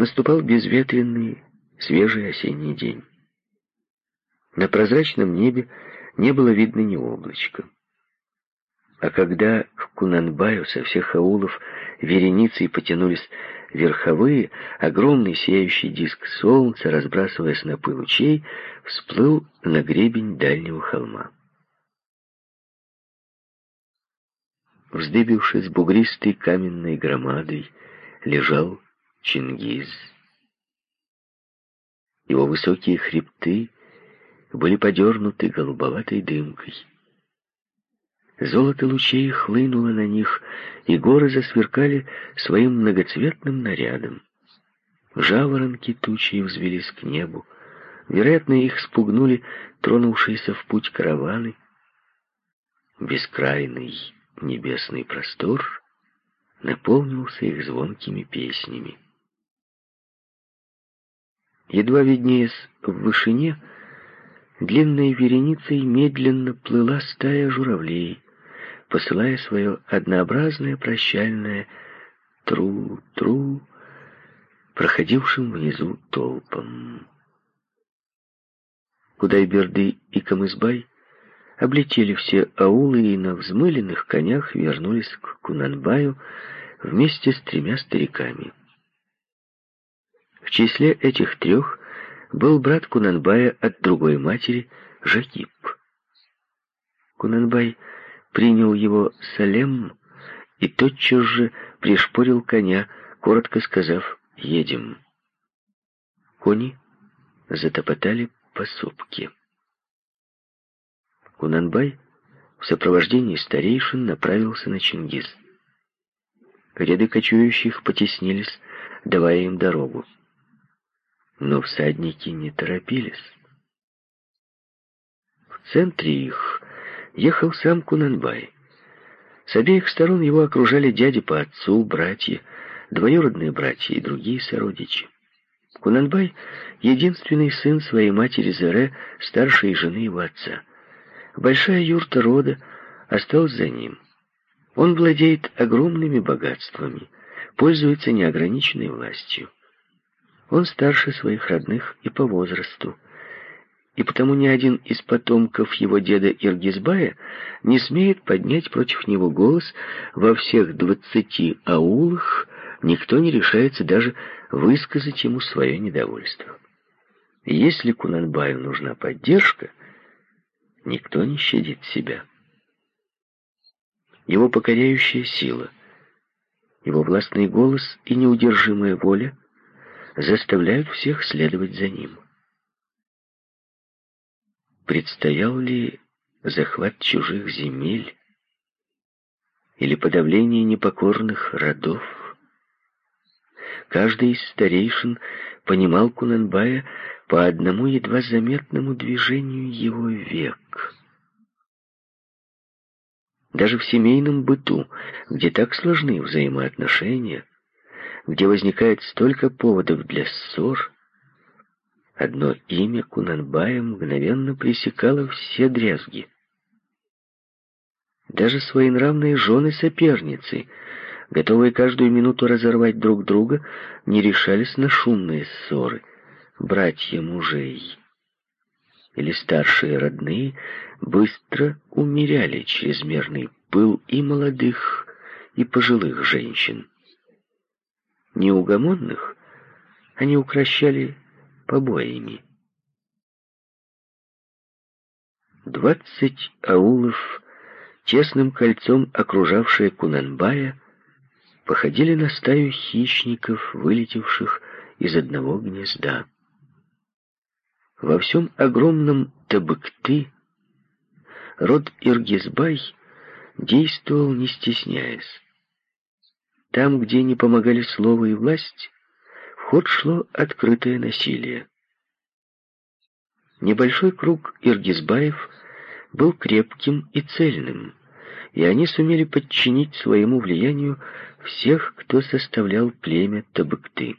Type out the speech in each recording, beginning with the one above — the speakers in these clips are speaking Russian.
наступал безветренный, свежий осенний день. На прозрачном небе не было видно ни облачка. А когда к Кунанбаю со всех аулов вереницей потянулись верховые, огромный сияющий диск солнца, разбрасывая снопы лучей, всплыл на гребень дальнего холма. Вздыбившись бугристой каменной громадой, лежал Чингиз. Его высокие хребты были подернуты голубоватой дымкой. Золото лучей хлынуло на них, и горы засверкали своим многоцветным нарядом. Жаворонки тучи взвелись к небу. Вероятно, их спугнули тронувшиеся в путь караваны. Бескрайный небесный простор наполнился их звонкими песнями. Едва виднеясь в вышине, длинной вереницей медленно плыла стая журавлей, посылая свое однообразное прощальное «тру-тру» проходившим внизу толпам. Кудайберды и Камызбай облетели все аулы и на взмыленных конях вернулись к Кунанбаю вместе с тремя стариками. В числе этих трех был брат Кунанбая от другой матери Жакип. Кунанбай принял его Салем и тотчас же пришпорил коня, коротко сказав «Едем». Кони затопотали по сопке. Кунанбай в сопровождении старейшин направился на Чингиз. Ряды кочующих потеснились, давая им дорогу. Но всадники не торопились. В центре их ехал сам Кунанбай. С обеих сторон его окружали дяди по отцу, братья, двоюродные братья и другие сородичи. Кунанбай — единственный сын своей матери Зере, старшей жены его отца. Большая юрта рода осталась за ним. Он владеет огромными богатствами, пользуется неограниченной властью. Он старше своих родных и по возрасту, и потому ни один из потомков его деда Иргизбая не смеет поднять против него голос во всех двадцати аулах, никто не решается даже высказать ему свое недовольство. Если Кунанбаю нужна поддержка, никто не щадит себя. Его покоряющая сила, его властный голос и неудержимая воля заставляют всех следовать за ним. Предстоял ли захват чужих земель или подавление непокорных родов? Каждый из старейшин понимал Кунанбая по одному едва заметному движению его век. Даже в семейном быту, где так сложны взаимоотношения, где возникает столько поводов для ссор, одно имя Кунанбая мгновенно пресекало все дрязги. Даже своенравные жены-соперницы, готовые каждую минуту разорвать друг друга, не решались на шумные ссоры. Братья мужей или старшие родные быстро умеряли чрезмерный пыл и молодых, и пожилых женщин. Неугомонных они укращали побоями. Двадцать аулов, тесным кольцом окружавшие Кунанбая, походили на стаю хищников, вылетевших из одного гнезда. Во всем огромном Табыкты род Иргизбай действовал не стесняясь. Там, где не помогали слово и власть, в ход шло открытое насилие. Небольшой круг Иргизбаев был крепким и цельным, и они сумели подчинить своему влиянию всех, кто составлял племя Табыкты.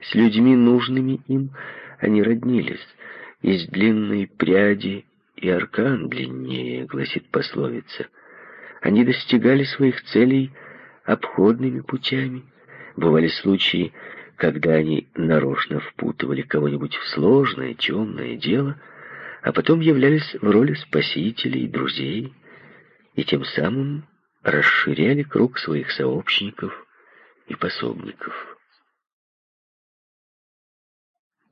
С людьми, нужными им, они роднились. Из длинной пряди и аркан длиннее, гласит пословица — они достигали своих целей обходными путями, Бывали случаи, когда они нарочно впутывали кого-нибудь в сложное, темное дело, а потом являлись в роли спасителей, друзей, и тем самым расширяли круг своих сообщников и пособников.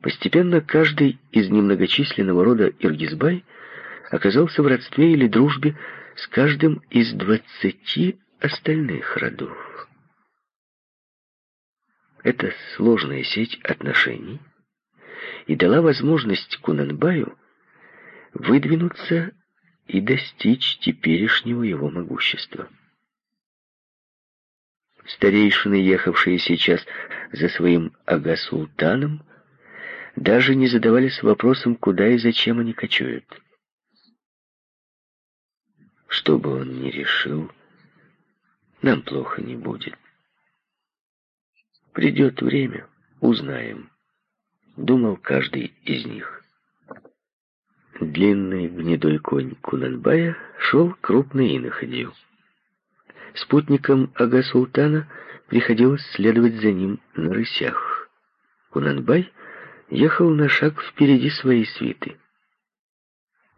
Постепенно каждый из немногочисленного рода Иргизбай оказался в родстве или дружбе с каждым из двадцати остальных родов. Эта сложная сеть отношений и дала возможность Кунанбаю выдвинуться и достичь теперешнего его могущества. Старейшины, ехавшие сейчас за своим ага-султаном, даже не задавались вопросом, куда и зачем они кочуют. Что бы он ни решил, нам плохо не будет. Придет время, узнаем, думал каждый из них. Длинный гнедой конь Кунанбая шел крупной иноходью. Спутникам ага-султана приходилось следовать за ним на рысях. Кунанбай ехал на шаг впереди своей свиты.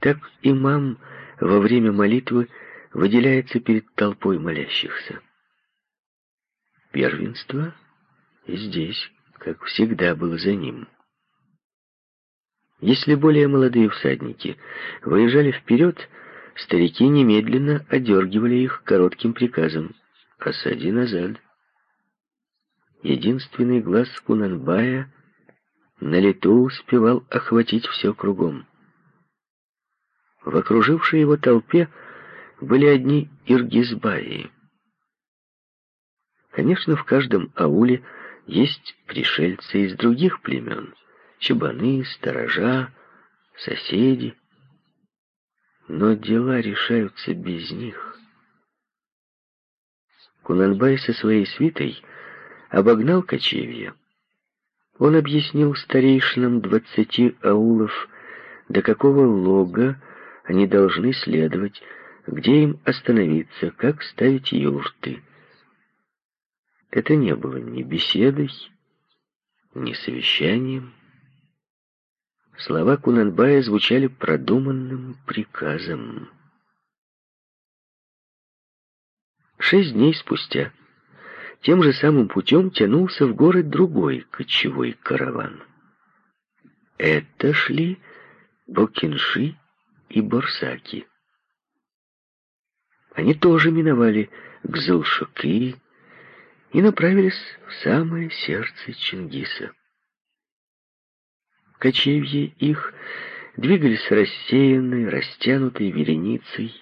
Так имам во время молитвы выделяется перед толпой молящихся. Первенство здесь, как всегда, было за ним. Если более молодые всадники выезжали вперед, старики немедленно одергивали их коротким приказом «Осади назад». Единственный глаз Кунанбая на лету успевал охватить все кругом. В окружившей его толпе были одни иргизбаи. Конечно, в каждом ауле есть пришельцы из других племен, чабаны, сторожа, соседи. Но дела решаются без них. Кунанбай со своей свитой обогнал кочевья. Он объяснил старейшинам двадцати аулов, до какого лога они должны следовать, где им остановиться, как ставить юрты. Это не было ни беседой, ни совещанием. Слова Кунанбая звучали продуманным приказом. Шесть дней спустя тем же самым путем тянулся в город другой кочевой караван. Это шли Бокинши и Борсаки. Они тоже миновали Гзылшуки, и направились в самое сердце Чингиса. Кочевье их двигались рассеянной, растянутой вереницей,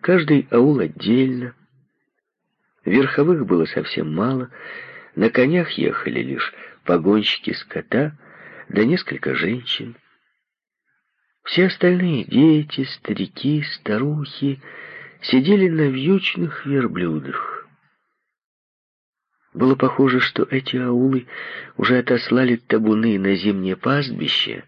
каждый аул отдельно. Верховых было совсем мало, на конях ехали лишь погонщики скота, да несколько женщин. Все остальные дети, старики, старухи сидели на вьючных верблюдах. Было похоже, что эти аулы уже отослали табуны на зимнее пастбище,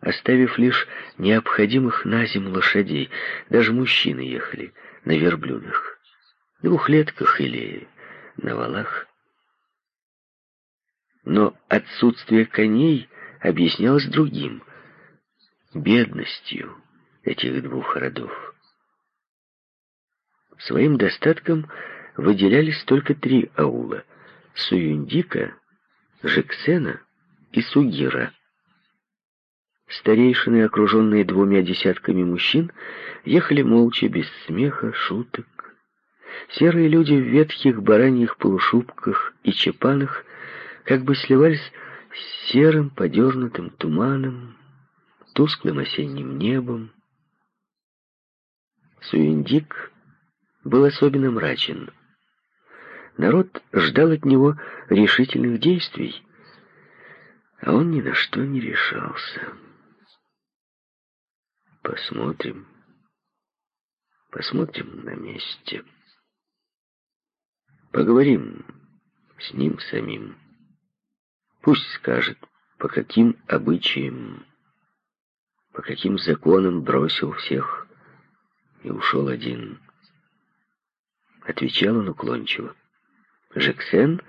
оставив лишь необходимых на зиму лошадей. Даже мужчины ехали на верблюдах, двухлетках или на валах. Но отсутствие коней объяснялось другим — бедностью этих двух родов. Своим достатком — выделялись только три аула — Суюндика, Жексена и Сугира. Старейшины, окруженные двумя десятками мужчин, ехали молча, без смеха, шуток. Серые люди в ветхих бараньих полушубках и чепанах как бы сливались с серым подернутым туманом, тусклым осенним небом. Суиндик был особенно мрачен — Народ ждал от него решительных действий, а он ни на что не решался. Посмотрим. Посмотрим на месте. Поговорим с ним самим. Пусть скажет, по каким обычаям, по каким законам бросил всех и ушел один. Отвечал он уклончиво. Жексен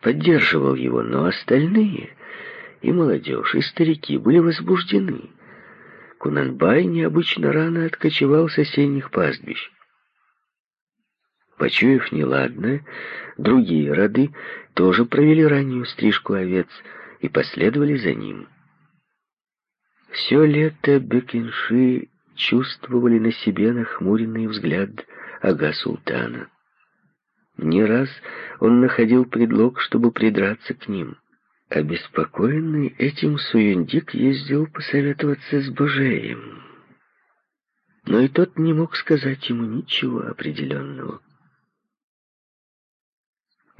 поддерживал его, но остальные, и молодежь, и старики, были возбуждены. Кунанбай необычно рано откочевал с осенних пастбищ. Почуяв неладное, другие роды тоже провели раннюю стрижку овец и последовали за ним. Все лето Бекинши чувствовали на себе нахмуренный взгляд ага султана. Не раз он находил предлог, чтобы придраться к ним. Обеспокоенный этим Суюндик ездил посоветоваться с Божеем. Но и тот не мог сказать ему ничего определенного.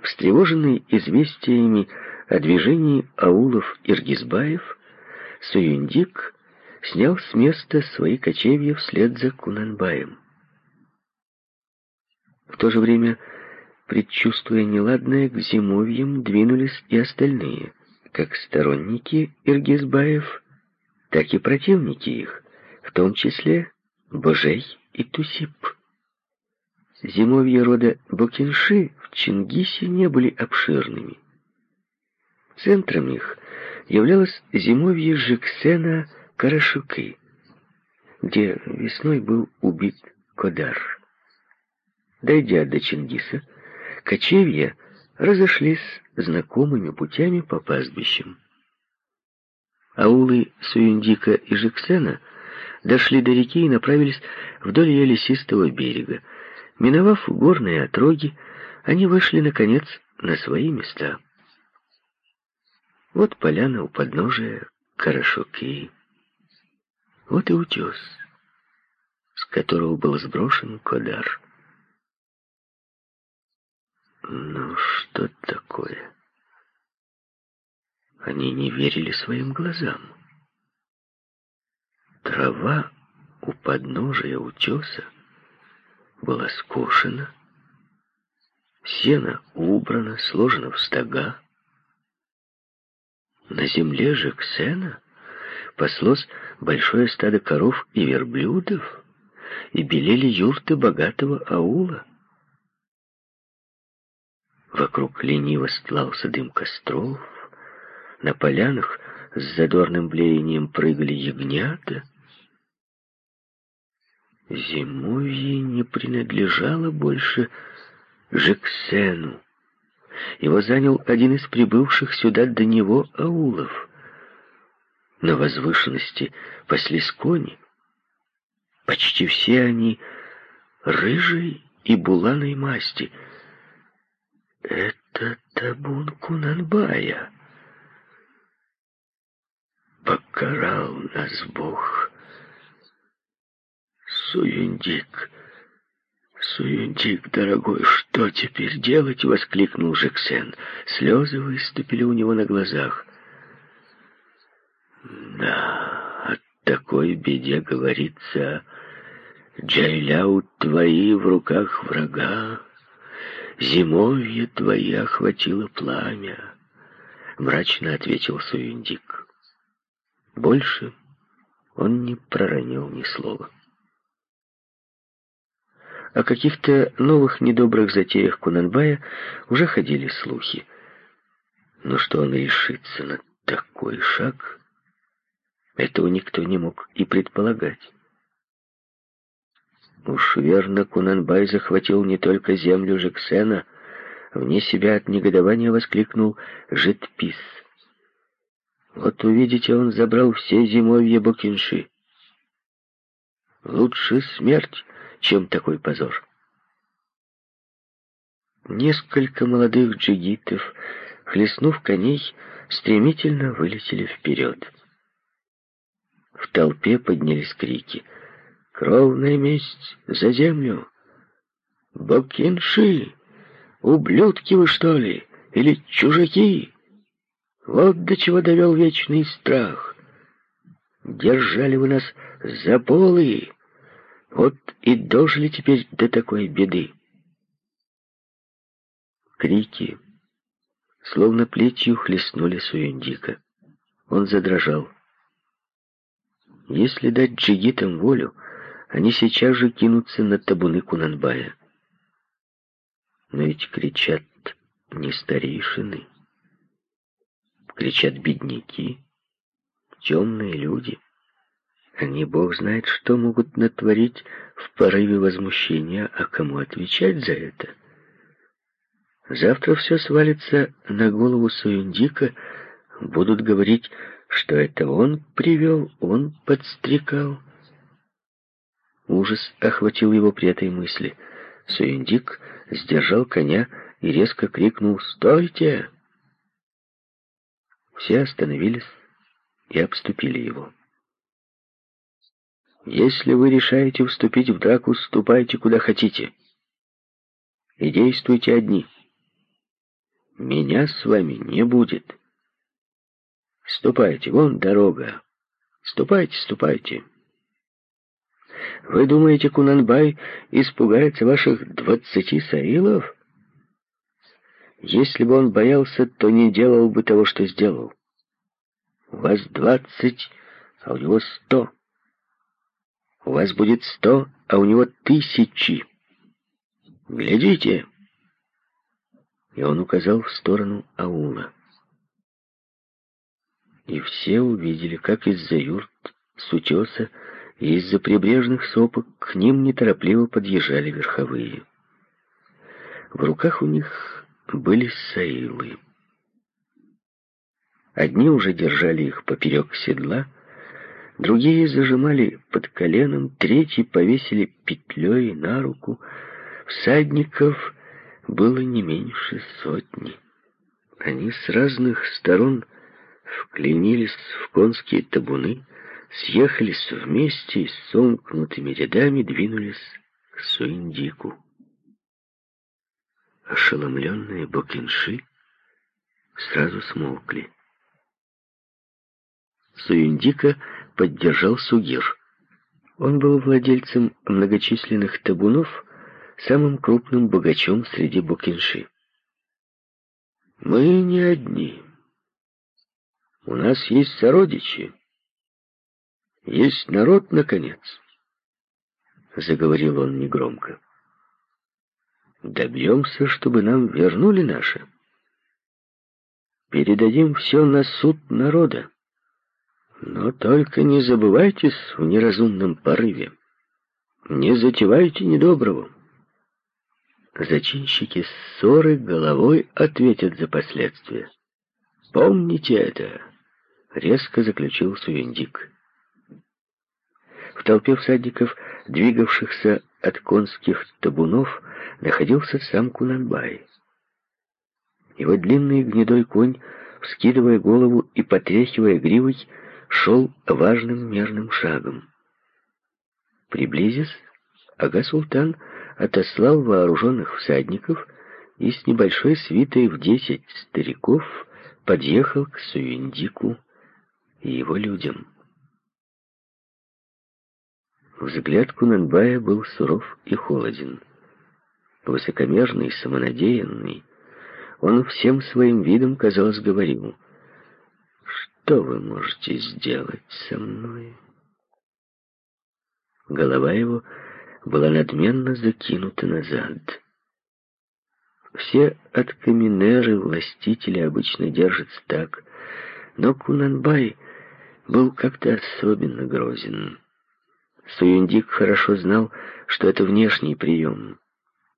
Встревоженный известиями о движении аулов Иргизбаев, Суюндик снял с места свои кочевья вслед за Кунанбаем. В то же время, предчувствуя неладное, к зимовьям двинулись и остальные, как сторонники Иргизбаев, так и противники их, в том числе Божей и Тусип. Зимовья рода Букинши в Чингисе не были обширными. Центром их являлось зимовье Жексена Карашуки, где весной был убит Кодар. Дойдя до Чингиса, кочевья разошлись знакомыми путями по пастбищам. Аулы Суюндика и Жексена дошли до реки и направились вдоль ее лесистого берега. Миновав горные отроги, они вышли, наконец, на свои места. Вот поляна у подножия Карашуки. Вот и утес, с которого был сброшен Кодар. Ну, что такое? Они не верили своим глазам. Трава у подножия утеса была скошена, сено убрано, сложено в стога. На земле же Ксена паслось большое стадо коров и верблюдов, и белели юрты богатого аула. Вокруг лениво стлался дым костров, на полянах с задорным блеянием прыгали ягнята. Зимовье не принадлежало больше Жексену. Его занял один из прибывших сюда до него аулов. На возвышенности паслись кони. Почти все они рыжие и буланой масти. Это табун Кунанбая. Покарал нас Бог. Суюндик «Суюндик, дорогой, что теперь делать?» — воскликнул Жексен. Слезы выступили у него на глазах. «Да, от такой беде говорится, Джайляу твои в руках врага, зимовье твои охватило пламя», — мрачно ответил Суюндик. Больше он не проронил ни слова. О каких-то новых недобрых затеях Кунанбая уже ходили слухи. Но что он решится на такой шаг, этого никто не мог и предполагать. Уж верно, Кунанбай захватил не только землю Жексена, вне себя от негодования воскликнул Житпис. Вот увидите, он забрал все зимовья Бокинши. Лучше смерть, чем такой позор. Несколько молодых джигитов, хлестнув коней, стремительно вылетели вперед. В толпе поднялись крики. «Кровная месть за землю! Бокинши! Ублюдки вы, что ли? Или чужаки? Вот до чего довел вечный страх! Держали вы нас за полы!» Вот и дожили теперь до такой беды. Крики, словно плетью, хлестнули Суюндика. Он задрожал. Если дать джигитам волю, они сейчас же кинутся на табуны Кунанбая. Но ведь кричат не старейшины, кричат бедняки, темные люди. Они, бог знает, что могут натворить в порыве возмущения, а кому отвечать за это? Завтра все свалится на голову Суюндика, будут говорить, что это он привел, он подстрекал. Ужас охватил его при этой мысли. Суюндик сдержал коня и резко крикнул «Стойте!». Все остановились и обступили его. «Если вы решаете вступить в драку, ступайте куда хотите. И действуйте одни. Меня с вами не будет. Ступайте, вон дорога. Ступайте, ступайте». Вы думаете, Кунанбай испугается ваших двадцати саилов? Если бы он боялся, то не делал бы того, что сделал. У вас двадцать, а у него сто. У вас будет сто, а у него тысячи. Глядите!» И он указал в сторону аула. И все увидели, как из-за юрт, с утеса, и из-за прибрежных сопок к ним неторопливо подъезжали верховые. В руках у них были саилы. Одни уже держали их поперек седла, другие зажимали под коленом, третьи повесили петлей на руку. Всадников было не меньше сотни. Они с разных сторон вклинились в конские табуны, съехались вместе и с сомкнутыми рядами двинулись к Суиндику. Ошеломленные бокинши сразу смолкли. Суиндика поддержал Сугир. Он был владельцем многочисленных табунов, самым крупным богачом среди бокинши. «Мы не одни. У нас есть сородичи», есть народ, наконец, — заговорил он негромко. Добьемся, чтобы нам вернули наше. Передадим все на суд народа. Но только не забывайтесь в неразумном порыве. Не затевайте недоброго. Зачинщики ссоры головой ответят за последствия. Помните это, — резко заключил Суендик. В толпе всадников, двигавшихся от конских табунов, находился сам Кунанбай. Его длинный гнедой конь, вскидывая голову и потряхивая гривой, шел важным мерным шагом. Приблизясь, Ага-Султан отослал вооруженных всадников и с небольшой свитой в десять стариков подъехал к Суиндику и его людям. Взгляд Кунанбая был суров и холоден. Высокомерный, самонадеянный, он всем своим видом, казалось, говорил, «Что вы можете сделать со мной?» Голова его была надменно закинута назад. Все откаминеры, властители обычно держатся так, но Кунанбай был как-то особенно грозен. Суюндик хорошо знал, что это внешний прием.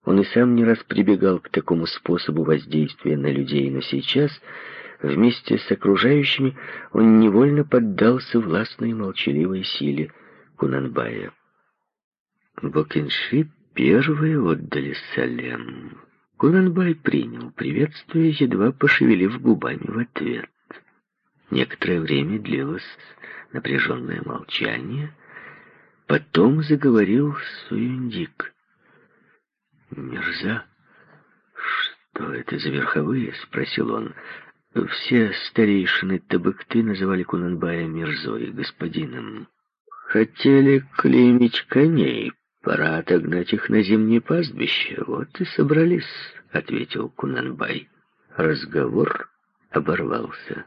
Он и сам не раз прибегал к такому способу воздействия на людей, но сейчас, вместе с окружающими, он невольно поддался властной молчаливой силе Кунанбая. Бокинши первые отдали салем. Кунанбай принял приветствие, едва пошевелив губами в ответ. Некоторое время длилось напряженное молчание — Потом заговорил Суюндик. «Мерза, что это за верховые?» — спросил он. Все старейшины Табыкты называли Кунанбая Мирзой, господином. Хотели клеймить коней, пора отогнать их на зимнее пастбище. Вот и собрались, — ответил Кунанбай. Разговор оборвался.